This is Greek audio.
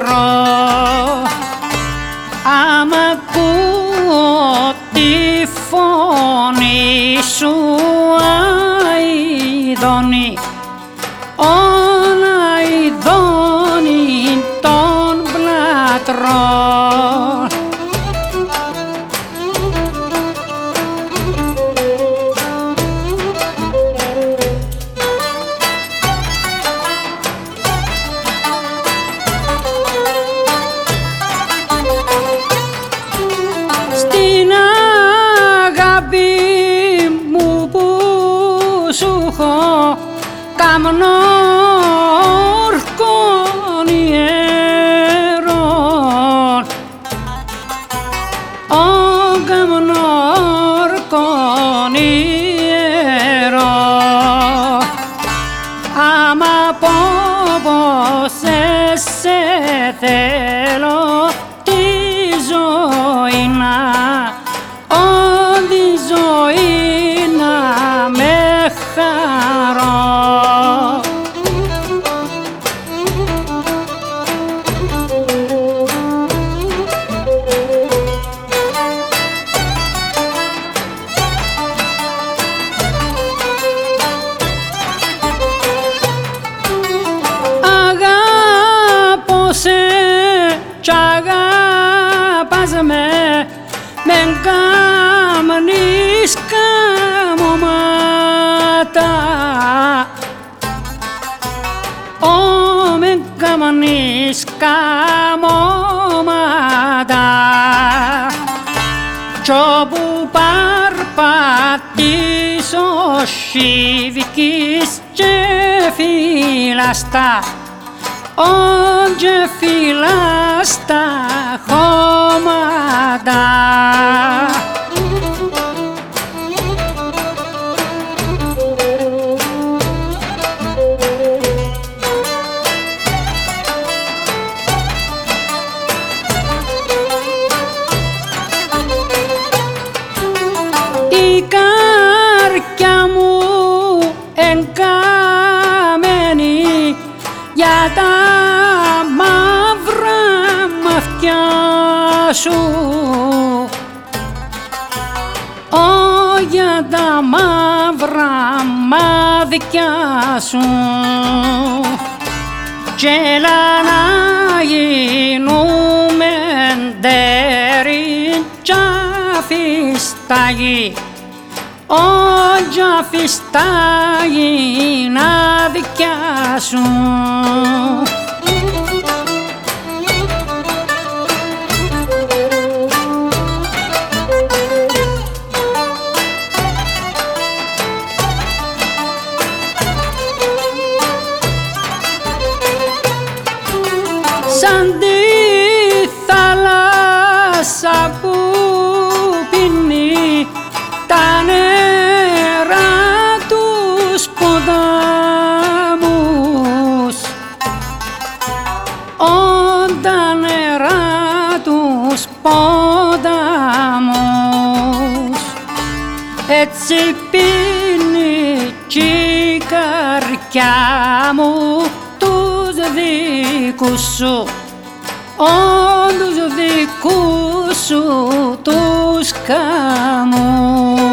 όνειρο άμα ακούω τη φωνή σου αηδονή κάμνο ορκών ιερών. Ο κάμνο ορκών ιερών. Άμα πως μεν κάμνεις καμώματα Ω μεν κάμνεις καμώματα κι όπου παρπατήσω σιβικής και φυλαστά ω και φυλαστά χώματα για τα μαύρα μαθιά σου. Ω για τα μαύρα μάτια σου. Κι έλα να γίνουμε ντέρι κι αφιστάγι Όγια αφιστάγι να δικιά σου. Σαν τη θάλασσα που πίνει τα νερά έτσι πίνει κι η καρδιά μου τους δικούς σου. Όντως δικούς σου τους καμούς